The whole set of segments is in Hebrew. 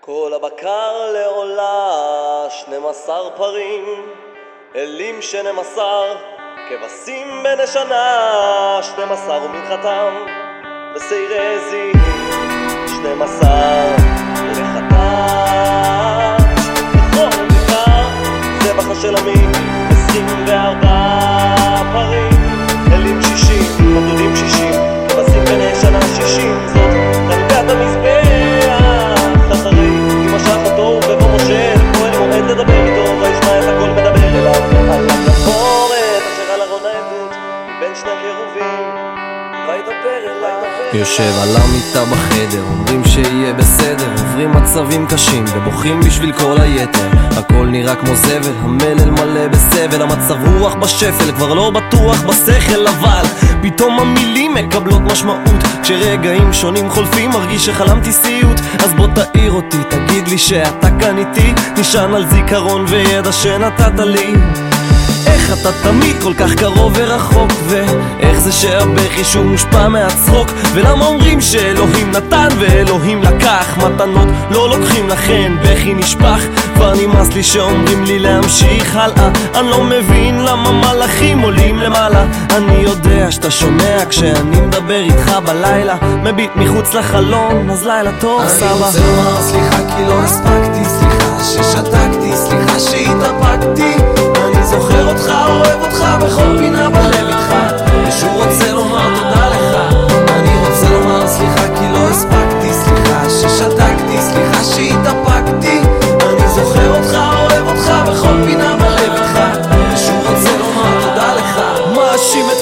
כל הבקר לעולה, שנים עשר פרים, אלים שנים עשר, כבשים בני שנה, שנים עשר ומנחתם, בשעירי עזים, יושב על המיטה בחדר, אומרים שיהיה בסדר עוברים מצבים קשים ובוכים בשביל כל היתר. הכל נראה כמו זבל, המלל מלא בסבל המצב רוח בשפל, כבר לא בטוח בשכל אבל פתאום המילים מקבלות משמעות. כשרגעים שונים חולפים מרגיש שחלמתי סיוט. אז בוא תעיר אותי, תגיד לי שאתה כאן איתי נשען על זיכרון וידע שנתת לי איך אתה תמיד כל כך קרוב ורחוק ואיך זה שהבכי שהוא מושפע מהצחוק? ולמה אומרים שאלוהים נתן ואלוהים לקח? מתנות לא לוקחים לכן בכי נשפך. כבר נמאס לי שאומרים לי להמשיך הלאה. אני לא מבין למה מלאכים עולים למעלה. אני יודע שאתה שומע כשאני מדבר איתך בלילה. מביט מחוץ לחלון אז לילה טוב סבא. אני רוצה לומר סליחה כי לא הספקתי, סליחה ששתקתי, סליחה שהתאפקתי אותך, אוהב אותך בכל פינה בלב איתך. ושוב רוצה לומר תודה לך? אני רוצה לומר סליחה כי לא הספקתי, סליחה ששתקתי, סליחה שהתאפקתי. אני זוכר אותך, אוהב אותך בכל פינה בלב איתך. ושוב רוצה לומר תודה לך? מאשים את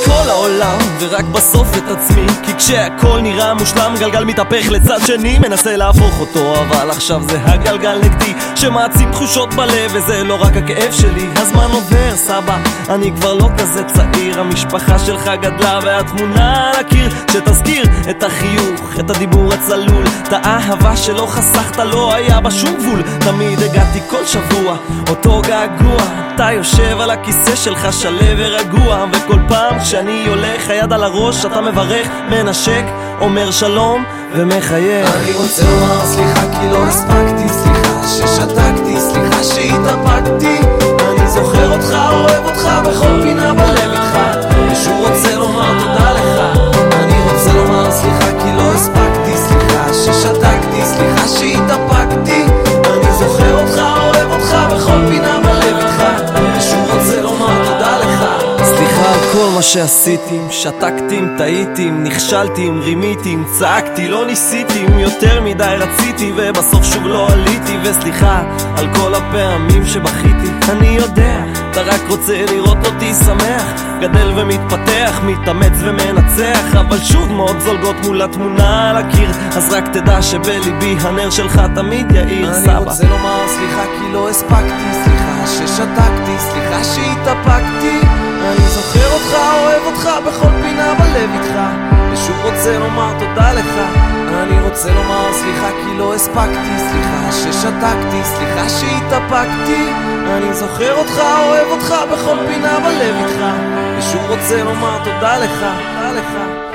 ורק בסוף את עצמי. כי כשהכל נראה מושלם גלגל מתהפך לצד שני. מנסה להפוך אותו אבל עכשיו זה הגלגל נגדי שמעצים תחושות בלב וזה לא רק הכאב שלי. הזמן עובר סבא אני כבר לא כזה צעיר. המשפחה שלך גדלה והתמונה על הקיר. שתזכיר את החיוך את הדיבור הצלול. את האהבה שלא חסכת לא היה בה שום גבול. תמיד הגעתי כל שבוע אותו געגוע. אתה יושב על הכיסא שלך שלו ורגוע. וכל פעם כשאני הולך היד על הראש אתה מברך מנשק אומר שלום ומחייך. אני רוצה לומר סליחה כי לא הספקתי, אם נכשלתי, אם רימיתי, אם צעקתי, לא ניסיתי, אם יותר מדי רציתי ובסוף שוב לא עליתי, וסליחה על כל הפעמים שבכיתי, אני יודע, אתה רק רוצה לראות אותי שמח, גדל ומתפתח, מתאמץ ומנצח, אבל שוב מאוד זולגות מול התמונה על הקיר, אז רק תדע שבליבי הנר שלך תמיד יאיר, אני סבא. רוצה לומר סליחה כי לא הספקתי, סליחה ששתקתי, סליחה שהתאפקתי רוצה לומר תודה לך. אני רוצה לומר סליחה כי לא הספקתי, סליחה ששתקתי, סליחה שהתאפקתי. אני זוכר אותך, אוהב אותך בכל פינה בלב איתך. ושוב רוצה לומר תודה לך, תודה לך